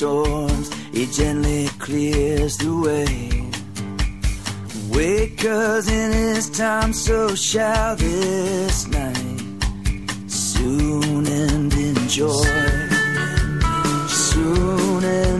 storms, gently clears the way. Cause in His time, so shall this night soon end in joy. Soon end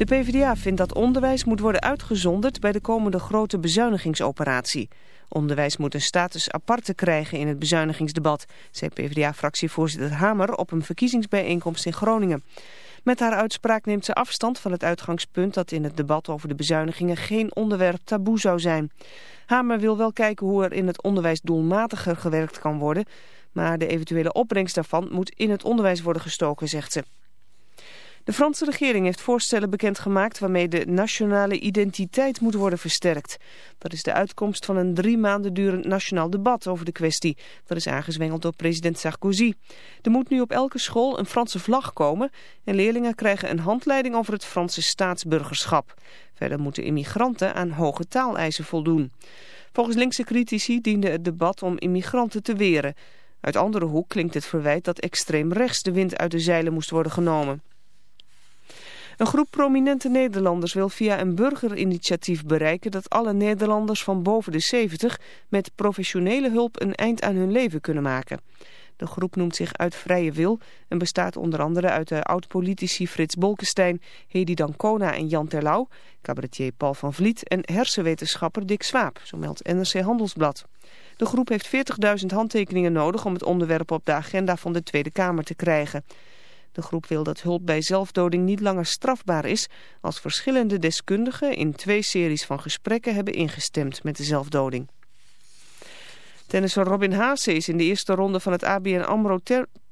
De PvdA vindt dat onderwijs moet worden uitgezonderd bij de komende grote bezuinigingsoperatie. Onderwijs moet een status aparte krijgen in het bezuinigingsdebat, zei PvdA-fractievoorzitter Hamer op een verkiezingsbijeenkomst in Groningen. Met haar uitspraak neemt ze afstand van het uitgangspunt dat in het debat over de bezuinigingen geen onderwerp taboe zou zijn. Hamer wil wel kijken hoe er in het onderwijs doelmatiger gewerkt kan worden, maar de eventuele opbrengst daarvan moet in het onderwijs worden gestoken, zegt ze. De Franse regering heeft voorstellen bekendgemaakt waarmee de nationale identiteit moet worden versterkt. Dat is de uitkomst van een drie maanden durend nationaal debat over de kwestie. Dat is aangezwengeld door president Sarkozy. Er moet nu op elke school een Franse vlag komen en leerlingen krijgen een handleiding over het Franse staatsburgerschap. Verder moeten immigranten aan hoge taaleisen voldoen. Volgens linkse critici diende het debat om immigranten te weren. Uit andere hoek klinkt het verwijt dat extreem rechts de wind uit de zeilen moest worden genomen. Een groep prominente Nederlanders wil via een burgerinitiatief bereiken dat alle Nederlanders van boven de 70 met professionele hulp een eind aan hun leven kunnen maken. De groep noemt zich Uit Vrije Wil en bestaat onder andere uit de oud-politici Frits Bolkestein, Hedy Dancona en Jan Terlouw, cabaretier Paul van Vliet en hersenwetenschapper Dick Swaap, zo meldt NRC Handelsblad. De groep heeft 40.000 handtekeningen nodig om het onderwerp op de agenda van de Tweede Kamer te krijgen. De groep wil dat hulp bij zelfdoding niet langer strafbaar is als verschillende deskundigen in twee series van gesprekken hebben ingestemd met de zelfdoding. Tennisser Robin Haase is in de eerste ronde van het ABN AMRO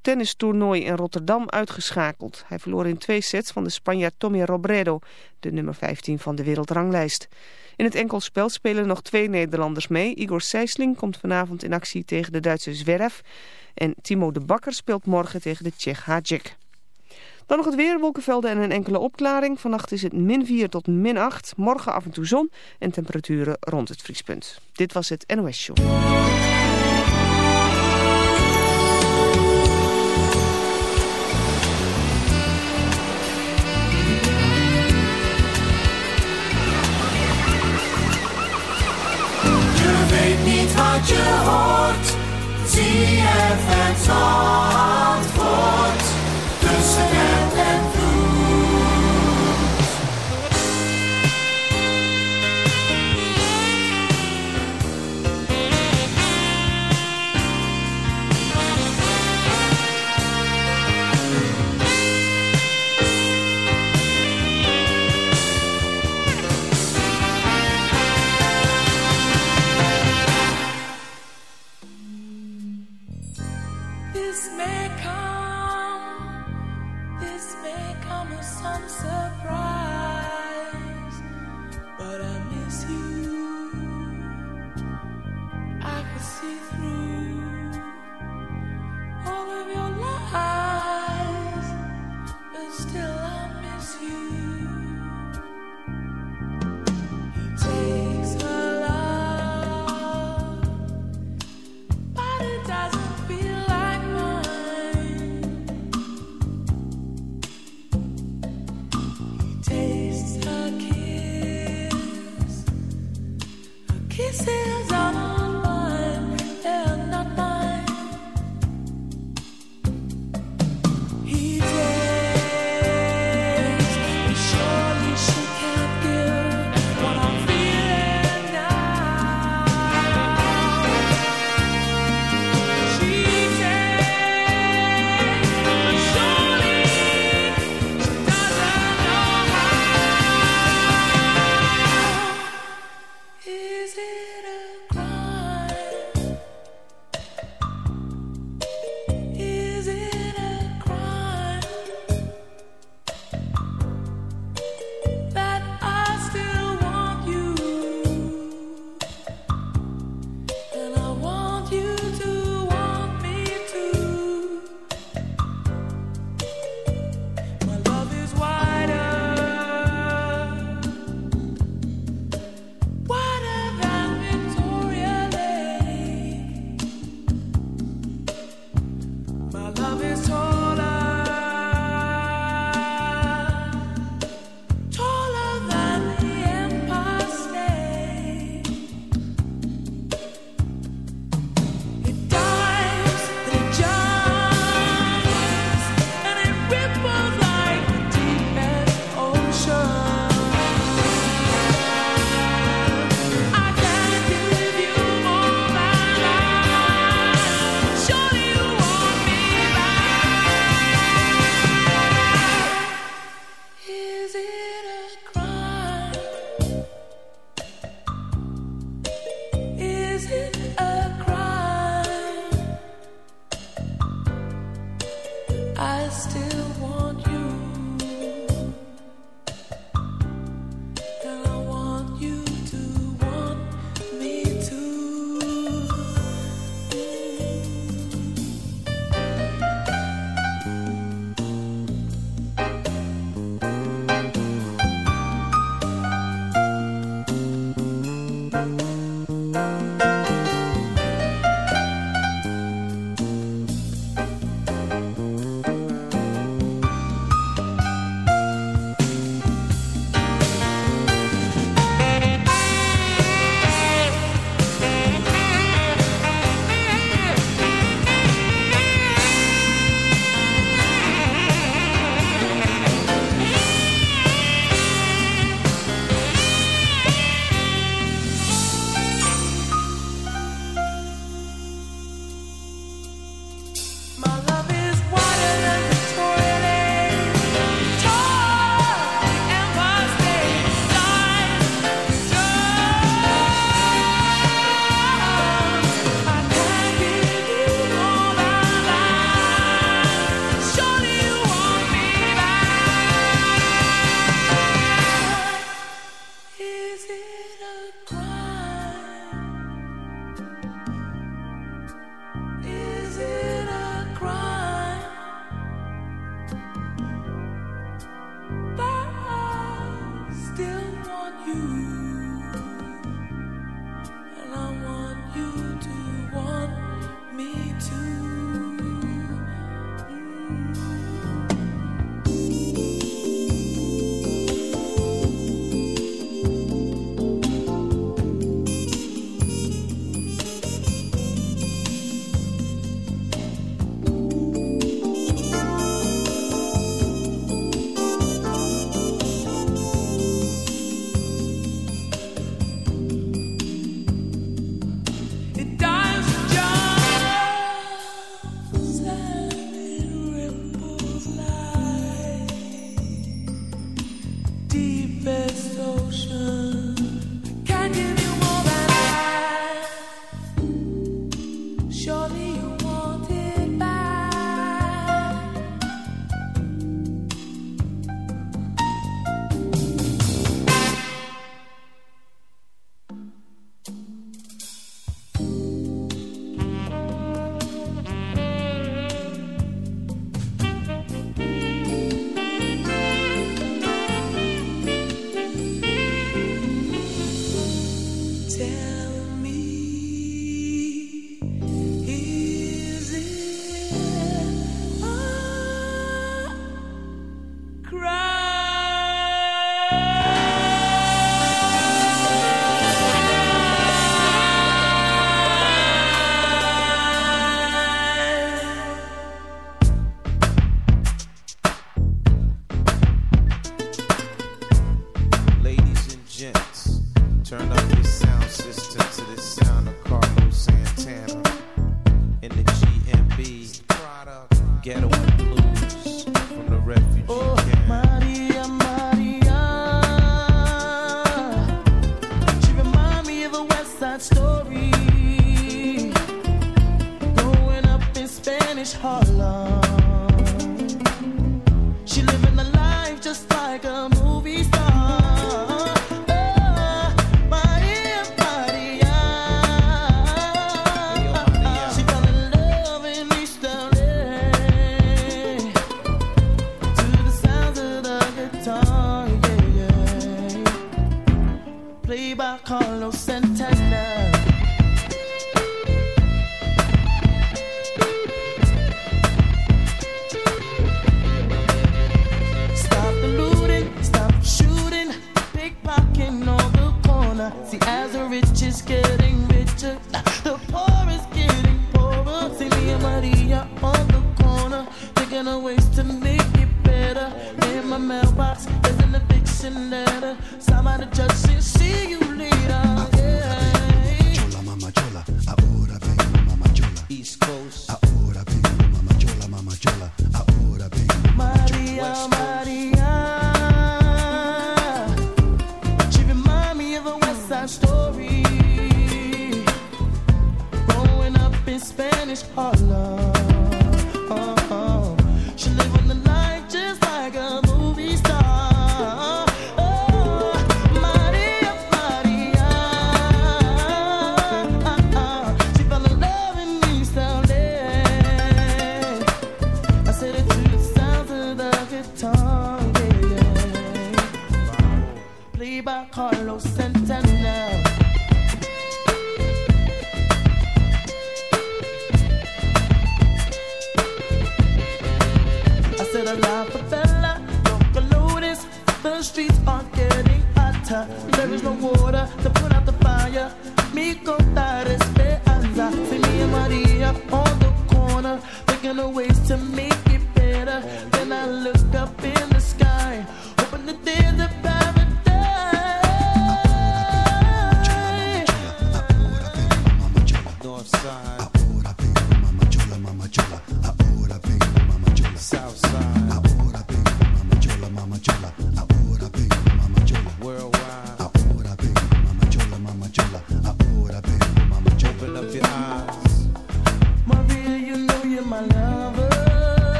tennistoernooi in Rotterdam uitgeschakeld. Hij verloor in twee sets van de Spanjaard Tommy Robredo, de nummer 15 van de wereldranglijst. In het enkelspel spelen nog twee Nederlanders mee. Igor Sijsling komt vanavond in actie tegen de Duitse Zverev. En Timo de Bakker speelt morgen tegen de Tsjech Hadjek. Dan nog het weer, wolkenvelden en een enkele opklaring. Vannacht is het min 4 tot min 8. Morgen af en toe zon en temperaturen rond het vriespunt. Dit was het NOS Show. Je weet niet wat je hoort. ZFM Zandvoort.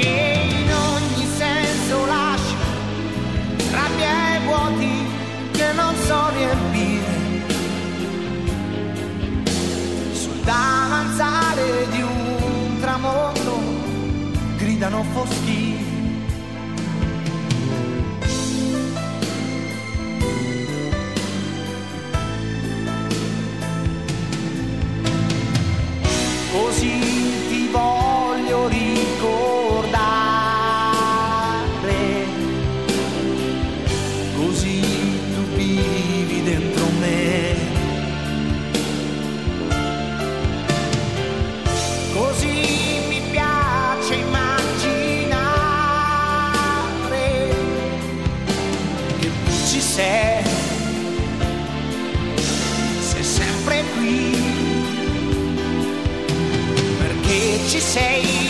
che in ogni senso lascia rabbia vuoti che non so riempire. Sul davanzale di un tramonto gridano foschi say.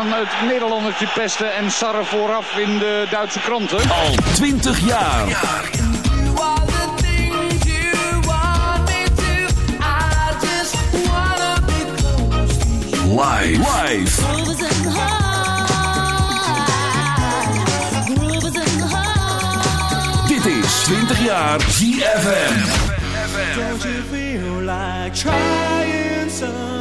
aan het Nederlandertje pesten en sarren vooraf in de Duitse kranten. Al 20 jaar. Dit is 20 jaar GFM. Don't you feel like trying some